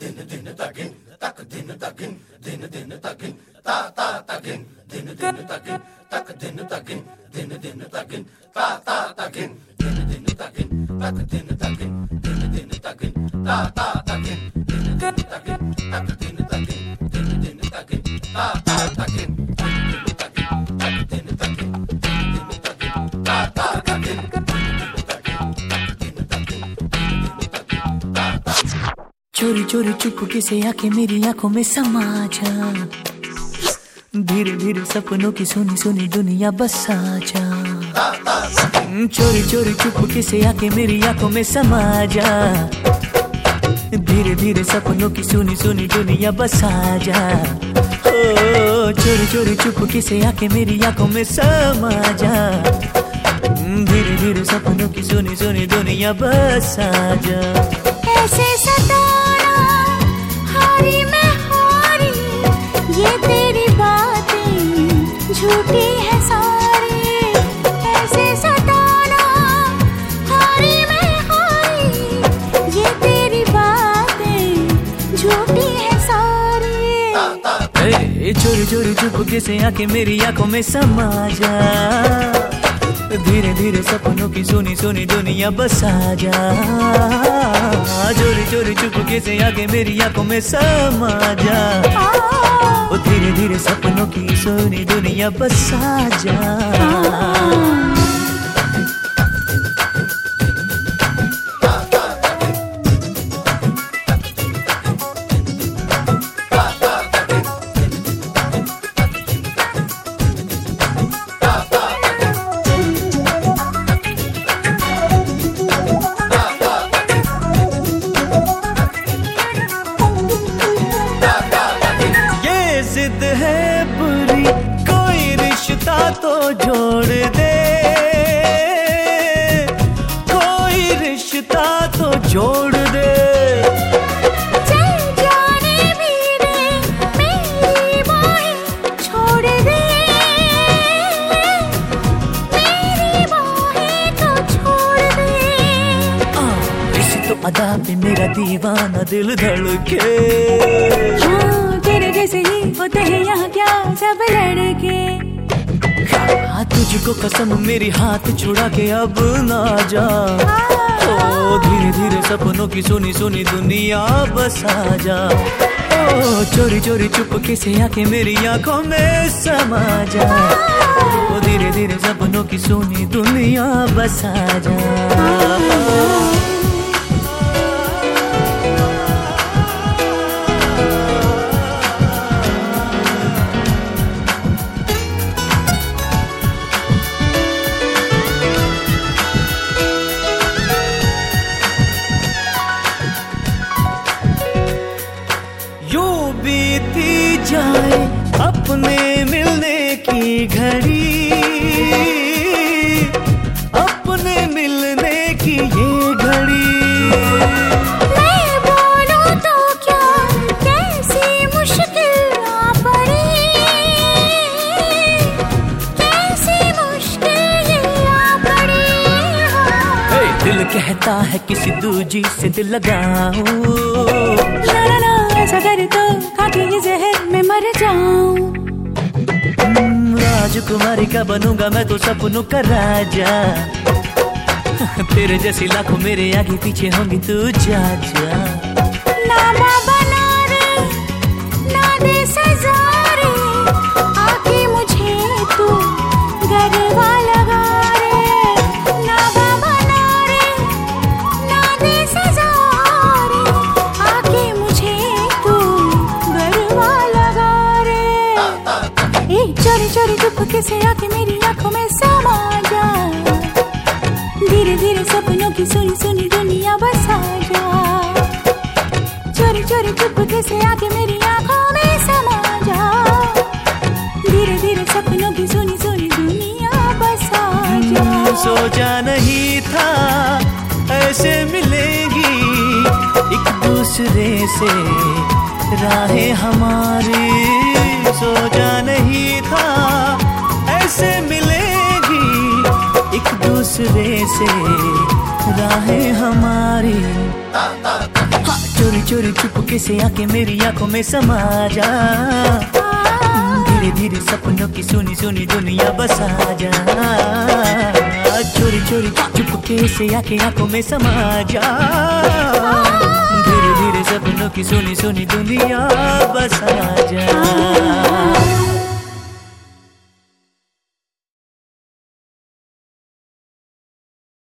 din din tagin tak din tagin din din tagin ta ta tagin din din tagin tak din tagin din din tagin ta ta tagin din din tagin tak din tagin din din tagin ta ta tagin din din tagin चोरी चोरी चुपके से आके मेरी आँखों में समा जा। धीरे धीरे सपनों की सुनी सुनी दुनिया बसा जा। चोरी चोरी चुपके से आके मेरी आँखों में समा जा। धीरे धीरे सपनों की सुनी सुनी दुनिया बसा जा। चोरी चोरी चुपके से आके मेरी आँखों में समा जा। धीरे धीरे सपनों की सुनी सुनी दुनिया बसा जा। ऐसे सताना चोरी चुपके से आके मेरी आँखों में समा जा। धीरे धीरे सपनों की सोनी सोनी दुनिया बसा जा। ज़ोर ज़ोर चुपके से आके मेरी आँखों में समा जा। धीरे धीरे सपनों की सोनी दुनिया बसा जा। इस दे अदा पे मेरा दीवाना दिल धड़के। हाँ तेरे जैसे ही होते हैं यहाँ क्या? सब लड़के। तुझको कसम, मेरी हाथ छुड़ा के अब ना जा। ओ धीरे धीरे सपनों की सुनी सुनी दुनिया बसा जा। ओ चोरी चोरी चुपके से आके मेरी आँखों में समा जा। ओ धीरे धीरे सपनों की सुनी दुनिया बसा जा। जाए अपने मिलने की घड़ी। अपने मिलने की ये घड़ी। तो क्या कैसी मुश्किल आ पड़ी? कैसी मुश्किल आ पड़ी? हे, दिल कहता है किसी दूजी से दिल ना ऐसा कर तो खाके ये जहर में मर जाऊँ। राजकुमारी का बनूँगा मैं तो सपनों का राजा। तेरे जैसी लाखों मेरे आगे पीछे होंगी तू जा जा ना ना बना रे ना दे सजा चोरी चोरी चुपके से आके मेरी आँखों में समा जा। धीरे धीरे सपनों की सुनी सुनी दुनिया बसा जा। चोरी चोरी चुपके से आके मेरी आँखों में समा जा। धीरे धीरे सपनों की सुनी सुनी दुनिया बसा जा। सोचा नहीं था ऐसे मिलेगी एक दूसरे से राहें हमारी। सोचा नहीं था दूसरे से राहें हमारी। हाँ, चोरी चोरी चुपके से आके मेरी आँखों में समा जा। धीरे धीरे सपनों की सुनी सुनी दुनिया बसा जा। चोरी चोरी चुपके से आके आँखों में समा जा। धीरे धीरे सपनों की सुनी सुनी दुनिया बसा जा।